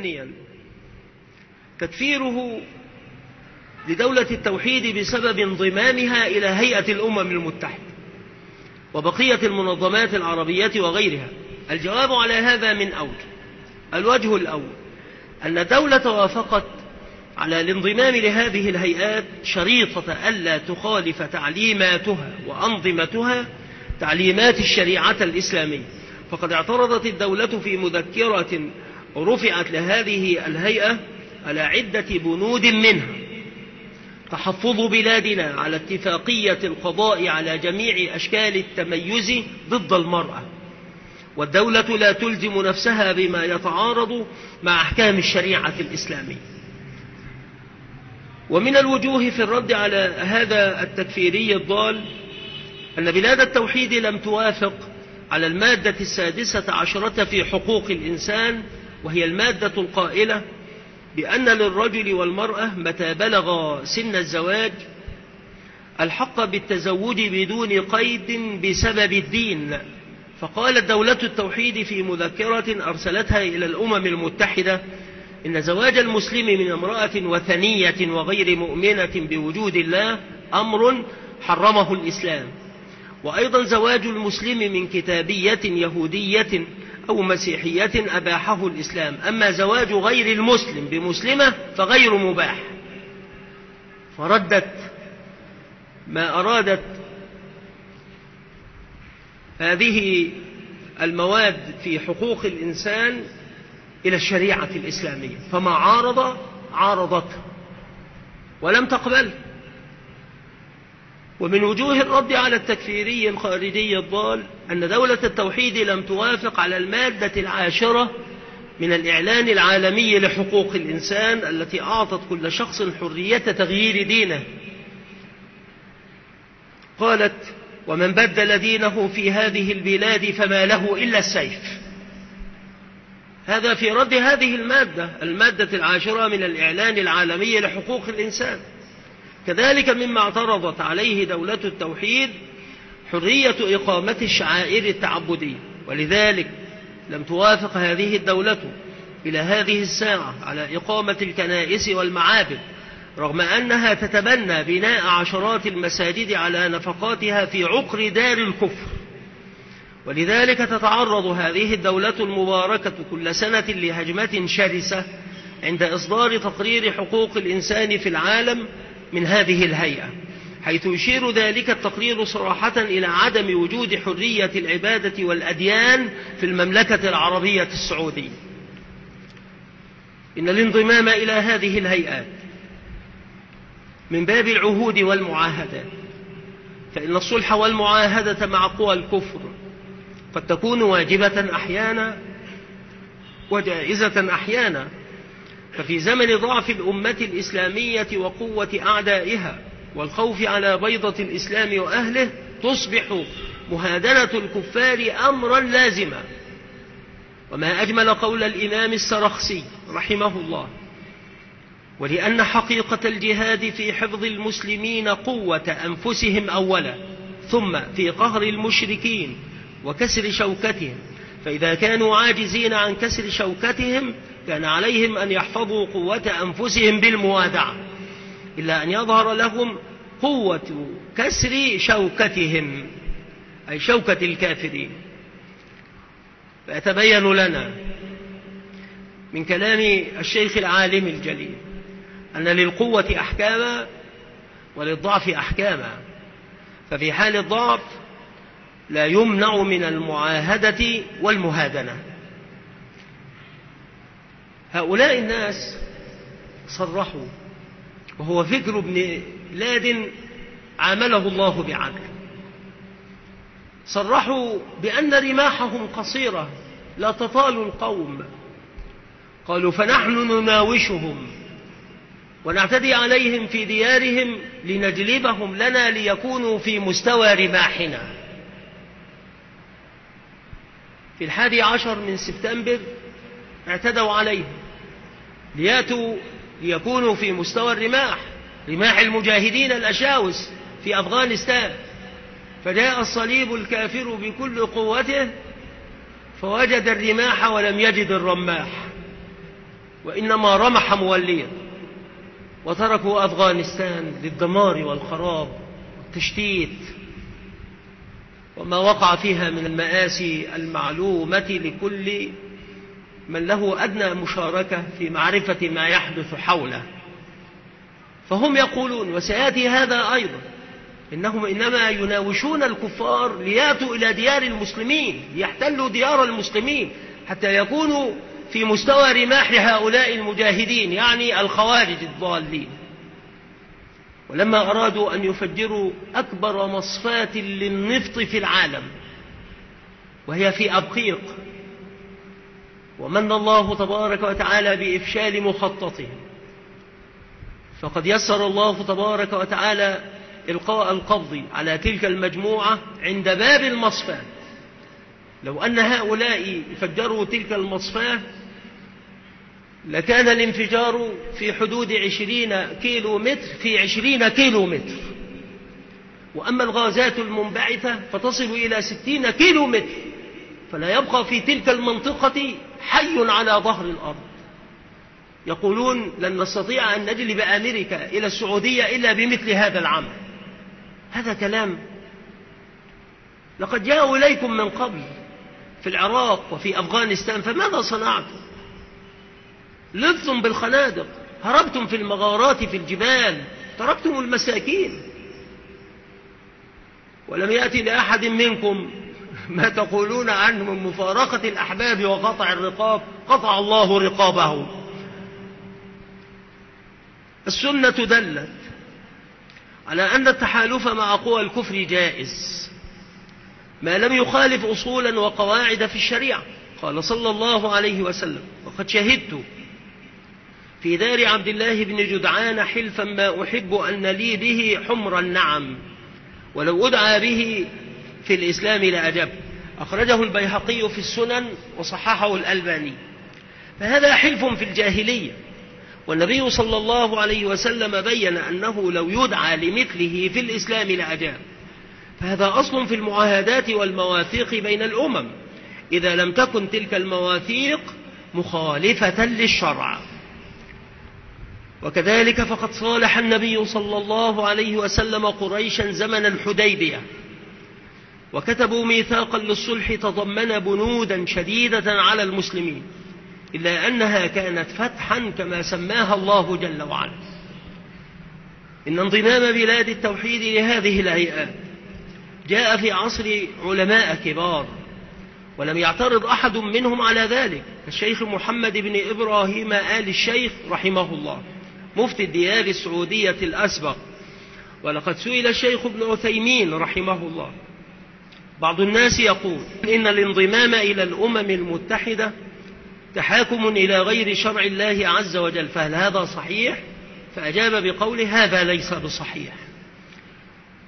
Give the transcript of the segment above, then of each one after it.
ثانيا تكفيره لدولة التوحيد بسبب انضمامها إلى هيئة الأمم المتحدة وبقية المنظمات العربية وغيرها. الجواب على هذا من أوجه الوجه الأول أن الدولة وافقت على الانضمام لهذه الهيئات شريطة ألا تخالف تعليماتها وأنظمتها تعليمات الشريعة الإسلامية. فقد اعترضت الدولة في مذكرة رفعت لهذه الهيئة على عدة بنود منها. تحفظ بلادنا على اتفاقية القضاء على جميع أشكال التميز ضد المرأة. والدولة لا تلزم نفسها بما يتعارض مع أحكام الشريعة الإسلامية. ومن الوجوه في الرد على هذا التكفيري الضال أن بلاد التوحيد لم توافق على المادة السادسة عشرة في حقوق الإنسان وهي المادة القائلة بأن للرجل والمرأة متى بلغ سن الزواج الحق بالتزوج بدون قيد بسبب الدين. فقالت دولة التوحيد في مذكرة أرسلتها إلى الأمم المتحدة إن زواج المسلم من امرأة وثنية وغير مؤمنة بوجود الله أمر حرمه الإسلام. وأيضا زواج المسلم من كتابية يهودية أو مسيحية أباحه الإسلام. أما زواج غير المسلم بمسلمة فغير مباح. فردت ما أرادت هذه المواد في حقوق الإنسان إلى الشريعة الإسلامية. فما عارض عارضته ولم تقبل. ومن وجوه الرد على التكفيري الخارجي الضال أن دولة التوحيد لم توافق على المادة العاشرة من الإعلان العالمي لحقوق الإنسان التي أعطت كل شخص حرية تغيير دينه. قالت ومن بدل دينه في هذه البلاد فما له إلا السيف. هذا في رد هذه المادة المادة العاشرة من الإعلان العالمي لحقوق الإنسان. كذلك مما اعترضت عليه دولة التوحيد حرية إقامة الشعائر التعبدية ولذلك لم توافق هذه الدولة إلى هذه الساعة على إقامة الكنائس والمعابد رغم أنها تتبنى بناء عشرات المساجد على نفقاتها في عقر دار الكفر. ولذلك تتعرض هذه الدولة المباركة كل سنة لهجمة شرسة عند إصدار تقرير حقوق الإنسان في العالم من هذه الهيئة حيث يشير ذلك التقرير صراحة إلى عدم وجود حرية العبادة والأديان في المملكة العربية السعودية. إن الانضمام إلى هذه الهيئات من باب العهود والمعاهدات فإن الصلح والمعاهدة مع قوى الكفر قد تكون واجبة أحيانا وجائزة أحيانا ففي زمن ضعف الأمة الإسلامية وقوة أعدائها والخوف على بيضة الإسلام وأهله تصبح مهادنة الكفار أمرا لازما. وما أجمل قول الإمام السرخسي رحمه الله ولأن حقيقة الجهاد في حفظ المسلمين قوة أنفسهم أولا ثم في قهر المشركين وكسر شوكتهم. فإذا كانوا عاجزين عن كسر شوكتهم كان عليهم أن يحفظوا قوة أنفسهم بالموادعة إلا أن يظهر لهم قوة كسر شوكتهم أي شوكة الكافرين. فيتبين لنا من كلام الشيخ العالم الجليل أن للقوة أحكاما وللضعف أحكاما ففي حال الضعف لا يمنع من المعاهدة والمهادنة. هؤلاء الناس صرحوا وهو فكر ابن لادن عامله الله بعدل صرحوا بأن رماحهم قصيرة لا تطال القوم. قالوا فنحن نناوشهم ونعتدي عليهم في ديارهم لنجلبهم لنا ليكونوا في مستوى رماحنا. في الحادي عشر من سبتمبر اعتدوا عليهم. لياتوا ليكونوا في مستوى الرماح رماح المجاهدين الأشاوس في أفغانستان. فجاء الصليب الكافر بكل قوته فوجد الرماح ولم يجد الرماح وإنما رمح موليا وتركوا أفغانستان للدمار والخراب والتشتيت وما وقع فيها من المآسي المعلومة لكل من له أدنى مشاركة في معرفة ما يحدث حوله. فهم يقولون وسيأتي هذا أيضا إنهم إنما يناوشون الكفار ليأتوا إلى ديار المسلمين ليحتلوا ديار المسلمين حتى يكونوا في مستوى رماح هؤلاء المجاهدين يعني الخوارج الضالين. ولما أرادوا أن يفجروا أكبر مصفاة للنفط في العالم وهي في أبقيق ومن الله تبارك وتعالى بإفشال مخططهم فقد يسر الله تبارك وتعالى إلقاء القبض على تلك المجموعة عند باب المصفاة لو أن هؤلاء فجروا تلك المصفاة لكان الانفجار في حدود عشرين كيلو متر في عشرين كيلو متر وأما الغازات المنبعثة فتصل إلى ستين كيلو متر فلا يبقى في تلك المنطقة حي على ظهر الأرض. يقولون لن نستطيع أن نجلب أمريكا إلى السعودية إلا بمثل هذا العمل. هذا كلام. لقد جاءوا إليكم من قبل في العراق وفي أفغانستان فماذا صنعتم؟ لذتم بالخنادق هربتم في المغارات في الجبال تركتم المساكين. ولم يأتي لأحد منكم ما تقولون عنه من مفارقة الأحباب وقطع الرقاب قطع الله رقابه. السنة دلت على أن التحالف مع قوى الكفر جائز ما لم يخالف أصولا وقواعد في الشريعة. قال صلى الله عليه وسلم وقد شهدت في دار عبد الله بن جدعان حلفا ما أحب أن لي به حمر النعم ولو أدعى به في الإسلام لأجب أخرجه البيهقي في السنن وصححه الألباني. فهذا حلف في الجاهلية. والنبي صلى الله عليه وسلم بين أنه لو يدعى لمثله في الإسلام لأجاب فهذا أصل في المعاهدات والمواثيق بين الأمم. إذا لم تكن تلك المواثيق مخالفة للشرع. وكذلك فقد صالح النبي صلى الله عليه وسلم قريشا زمن الحديبية. وكتبوا ميثاقا للصلح تضمن بنودا شديدة على المسلمين إلا أنها كانت فتحا كما سماها الله جل وعلا. إن انضمام بلاد التوحيد لهذه الهيئات جاء في عصر علماء كبار ولم يعترض أحد منهم على ذلك الشيخ محمد بن إبراهيم آل الشيخ رحمه الله مفتي الديار السعودية الأسبق. ولقد سئل الشيخ ابن عثيمين رحمه الله بعض الناس يقول إن الانضمام إلى الأمم المتحدة تحاكم إلى غير شرع الله عز وجل فهل هذا صحيح؟ فأجاب بقوله هذا ليس بصحيح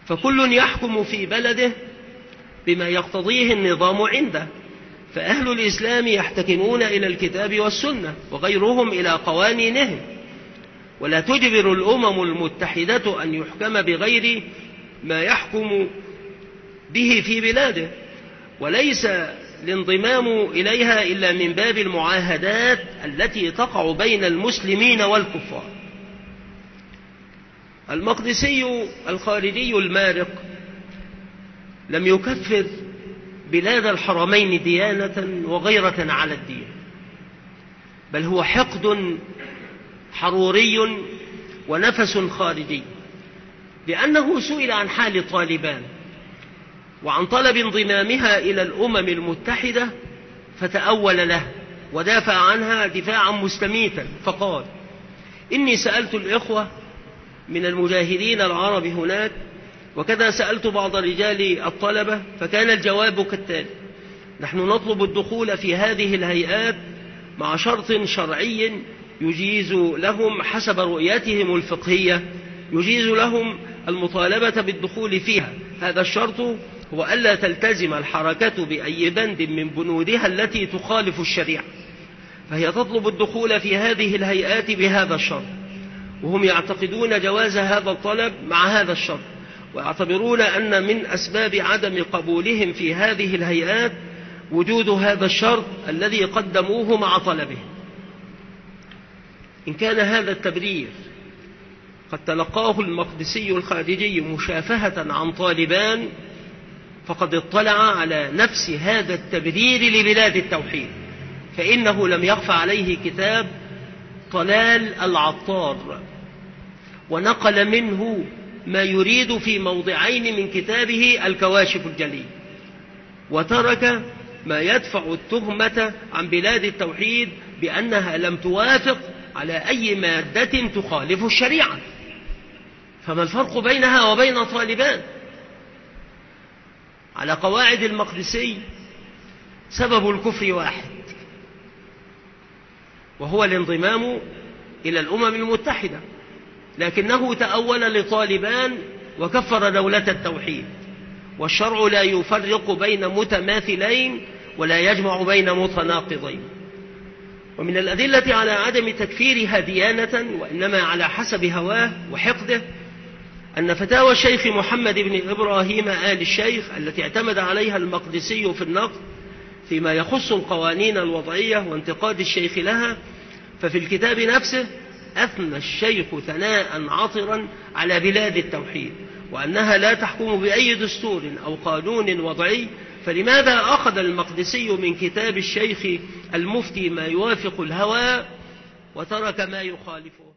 فكل يحكم في بلده بما يقتضيه النظام عنده فأهل الإسلام يحتكمون إلى الكتاب والسنة وغيرهم إلى قوانينهم ولا تجبر الأمم المتحدة أن يحكم بغير ما يحكم به في بلاده وليس الانضمام إليها إلا من باب المعاهدات التي تقع بين المسلمين والكفار. المقدسي الخارجي المارق لم يكفر بلاد الحرمين ديانة وغيرة على الدين بل هو حقد حروري ونفس خارجي لأنه سئل عن حال طالبان. وعن طلب انضمامها إلى الأمم المتحدة فتأول له ودافع عنها دفاعا مستميتا فقال إني سألت الإخوة من المجاهدين العرب هناك وكذا سألت بعض رجال الطلبة فكان الجواب كالتالي نحن نطلب الدخول في هذه الهيئات مع شرط شرعي يجيز لهم حسب رؤيتهم الفقهية يجيز لهم المطالبة بالدخول فيها. هذا الشرط هو ألا تلتزم الحركة بأي بند من بنودها التي تخالف الشريعة. فهي تطلب الدخول في هذه الهيئات بهذا الشرط. وهم يعتقدون جواز هذا الطلب مع هذا الشرط. ويعتبرون أن من أسباب عدم قبولهم في هذه الهيئات وجود هذا الشرط الذي قدموه مع طلبه. إن كان هذا التبرير قد تلقاه المقدسي الخارجي مشافهة عن طالبان فقد اطلع على نفس هذا التبرير لبلاد التوحيد فإنه لم يخفى عليه كتاب طلال العطار ونقل منه ما يريد في موضعين من كتابه الكواشف الجليل وترك ما يدفع التهمة عن بلاد التوحيد بأنها لم توافق على أي مادة تخالف الشريعة. فما الفرق بينها وبين طالبان على قواعد المقدسي سبب الكفر واحد وهو الانضمام إلى الأمم المتحدة لكنه تأول لطالبان وكفر دولة التوحيد والشرع لا يفرق بين متماثلين ولا يجمع بين متناقضين. ومن الأدلة على عدم تكفيرها ديانة وإنما على حسب هواه وحقده أن فتاوى الشيخ محمد بن إبراهيم آل الشيخ التي اعتمد عليها المقدسي في النقد فيما يخص القوانين الوضعية وانتقاد الشيخ لها ففي الكتاب نفسه أثنى الشيخ ثناء عطرا على بلاد التوحيد وأنها لا تحكم بأي دستور أو قانون وضعي فلماذا أخذ المقدسي من كتاب الشيخ المفتي ما يوافق الهوى وترك ما يخالفه؟